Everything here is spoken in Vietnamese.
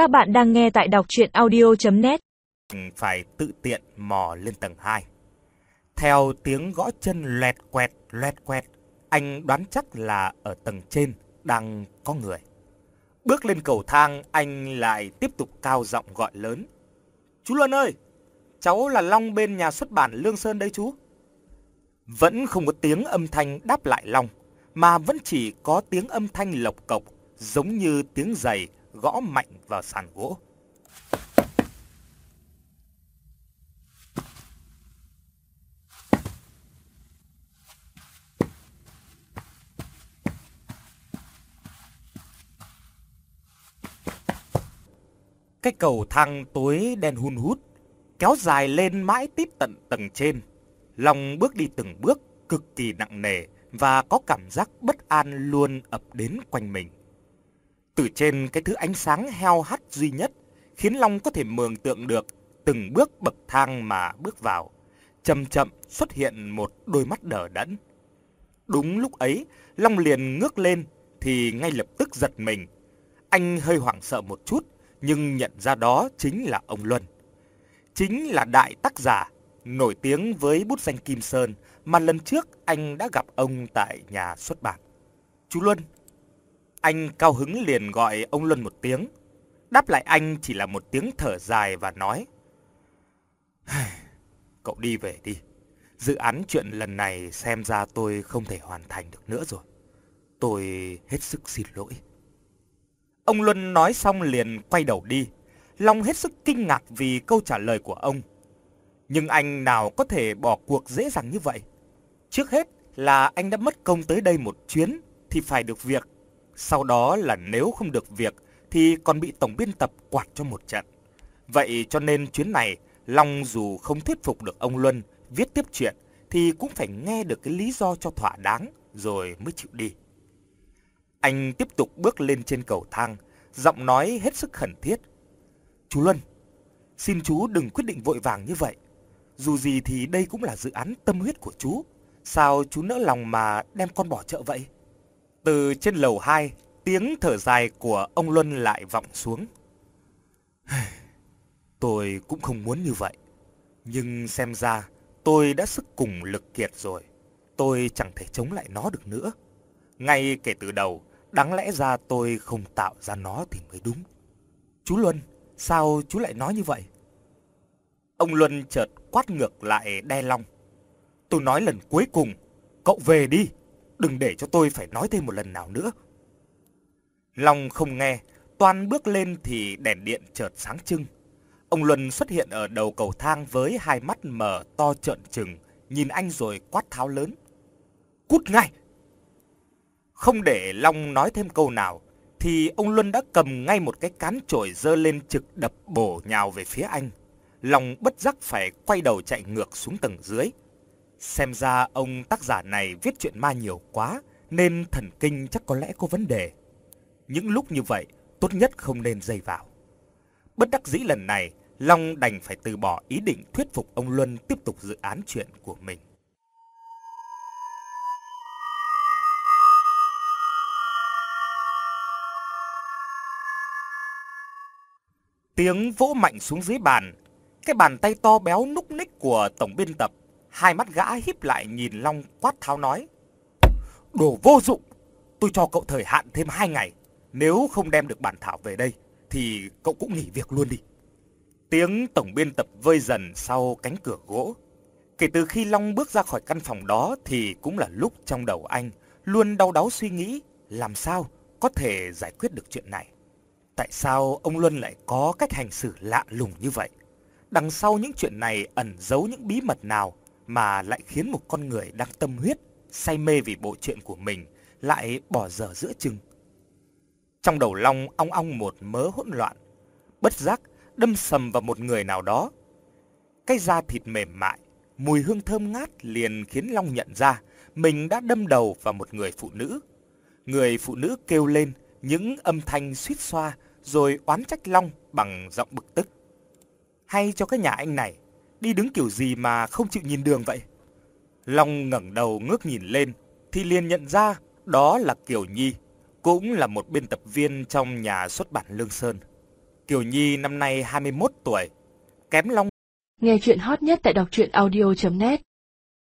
Các bạn đang nghe tại đọc chuyện audio.net Phải tự tiện mò lên tầng 2. Theo tiếng gõ chân loẹt quẹt loẹt quẹt, anh đoán chắc là ở tầng trên đang có người. Bước lên cầu thang, anh lại tiếp tục cao giọng gọi lớn. Chú Luân ơi, cháu là Long bên nhà xuất bản Lương Sơn đấy chú. Vẫn không có tiếng âm thanh đáp lại Long, mà vẫn chỉ có tiếng âm thanh lộc cộc, giống như tiếng giày gõ mạnh vào sàn gỗ. Cái cầu thang tối đen hun hút, kéo dài lên mãi tít tận tầng trên. Long bước đi từng bước cực kỳ nặng nề và có cảm giác bất an luôn ập đến quanh mình. Từ trên cái thứ ánh sáng heo hắt duy nhất, khiến Long có thể mường tượng được từng bước bậc thang mà bước vào. Chậm chậm xuất hiện một đôi mắt đờ đẫn. Đúng lúc ấy, Long liền ngước lên thì ngay lập tức giật mình. Anh hơi hoảng sợ một chút, nhưng nhận ra đó chính là ông Luân. Chính là đại tác giả nổi tiếng với bút danh Kim Sơn mà lần trước anh đã gặp ông tại nhà xuất bản. Chú Luân. Anh cao hứng liền gọi ông Luân một tiếng. Đáp lại anh chỉ là một tiếng thở dài và nói. Cậu đi về đi. Dự án chuyện lần này xem ra tôi không thể hoàn thành được nữa rồi. Tôi hết sức xin lỗi. Ông Luân nói xong liền quay đầu đi. Long hết sức kinh ngạc vì câu trả lời của ông. Nhưng anh nào có thể bỏ cuộc dễ dàng như vậy? Trước hết là anh đã mất công tới đây một chuyến thì phải được việc. Sau đó là nếu không được việc thì còn bị tổng biên tập quạt cho một trận. Vậy cho nên chuyến này, Long dù không thuyết phục được ông Luân viết tiếp chuyện thì cũng phải nghe được cái lý do cho thỏa đáng rồi mới chịu đi. Anh tiếp tục bước lên trên cầu thang, giọng nói hết sức khẩn thiết. Chú Luân, xin chú đừng quyết định vội vàng như vậy. Dù gì thì đây cũng là dự án tâm huyết của chú. Sao chú nỡ lòng mà đem con bỏ chợ vậy? Từ trên lầu 2, tiếng thở dài của ông Luân lại vọng xuống. Tôi cũng không muốn như vậy. Nhưng xem ra tôi đã sức cùng lực kiệt rồi. Tôi chẳng thể chống lại nó được nữa. Ngay kể từ đầu, đáng lẽ ra tôi không tạo ra nó thì mới đúng. Chú Luân, sao chú lại nói như vậy? Ông Luân chợt quát ngược lại đe long. Tôi nói lần cuối cùng, cậu về đi, đừng để cho tôi phải nói thêm một lần nào nữa. Long không nghe, toan bước lên thì đèn điện chợt sáng trưng. Ông Luân xuất hiện ở đầu cầu thang với hai mắt mở to trợn trừng, nhìn anh rồi quát tháo lớn. Cút ngay! Không để Long nói thêm câu nào, thì ông Luân đã cầm ngay một cái cán chổi dơ lên trực đập bổ nhào về phía anh. Long bất giác phải quay đầu chạy ngược xuống tầng dưới. Xem ra ông tác giả này viết chuyện ma nhiều quá, nên thần kinh chắc có lẽ có vấn đề. Những lúc như vậy, tốt nhất không nên dây vào. Bất đắc dĩ lần này, Long đành phải từ bỏ ý định thuyết phục ông Luân tiếp tục dự án chuyện của mình. Tiếng vỗ mạnh xuống dưới bàn, cái bàn tay to béo núc ních của tổng biên tập, hai mắt gã híp lại nhìn Long quát tháo nói: "Đồ vô dụng, tôi cho cậu thời hạn thêm hai ngày, nếu không đem được bản thảo về đây thì cậu cũng nghỉ việc luôn đi." Tiếng tổng biên tập vơi dần sau cánh cửa gỗ. Kể từ khi Long bước ra khỏi căn phòng đó thì cũng là lúc trong đầu anh luôn đau đáu suy nghĩ làm sao có thể giải quyết được chuyện này. Tại sao ông Luân lại có cách hành xử lạ lùng như vậy? Đằng sau những chuyện này ẩn giấu những bí mật nào mà lại khiến một con người đang tâm huyết, say mê vì bộ truyện của mình lại bỏ dở giữa chừng? Trong đầu Long ong ong một mớ hỗn loạn, bất giác đâm sầm vào một người nào đó. Cái da thịt mềm mại, mùi hương thơm ngát liền khiến Long nhận ra mình đã đâm đầu vào một người phụ nữ. Người phụ nữ kêu lên những âm thanh suýt xoa rồi oán trách Long bằng giọng bực tức. Hay cho cái nhà anh này, đi đứng kiểu gì mà không chịu nhìn đường vậy? Long ngẩng đầu ngước nhìn lên thì liền nhận ra đó là Kiều Nhi, cũng là một biên tập viên trong nhà xuất bản Lương Sơn. Kiều Nhi năm nay 21 tuổi, kém Long Nghe chuyện hot nhất tại đọc truyện audio.net